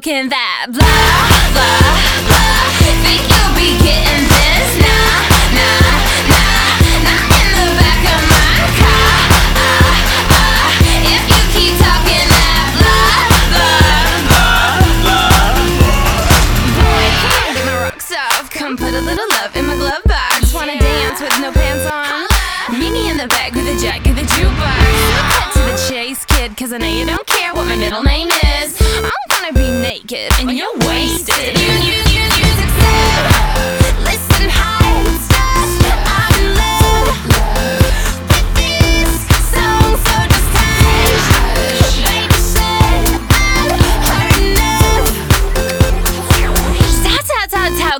Can that blah, blah, blah Think you'll be getting this? Nah, nah, nah Not in the back of my car ah, ah. If you keep talking that blah, blah, Boy, come on, get my rocks off Come put a little love in my glove box Wanna dance with no pants on? Meet me in the back with a jack cause I know you don't care what my middle name is. I'm gonna be naked and you're wasted. You, you, you, you Listen, how,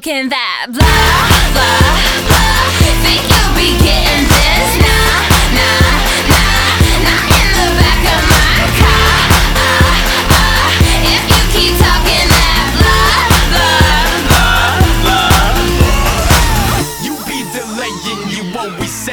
can that blah, blah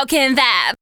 How, can that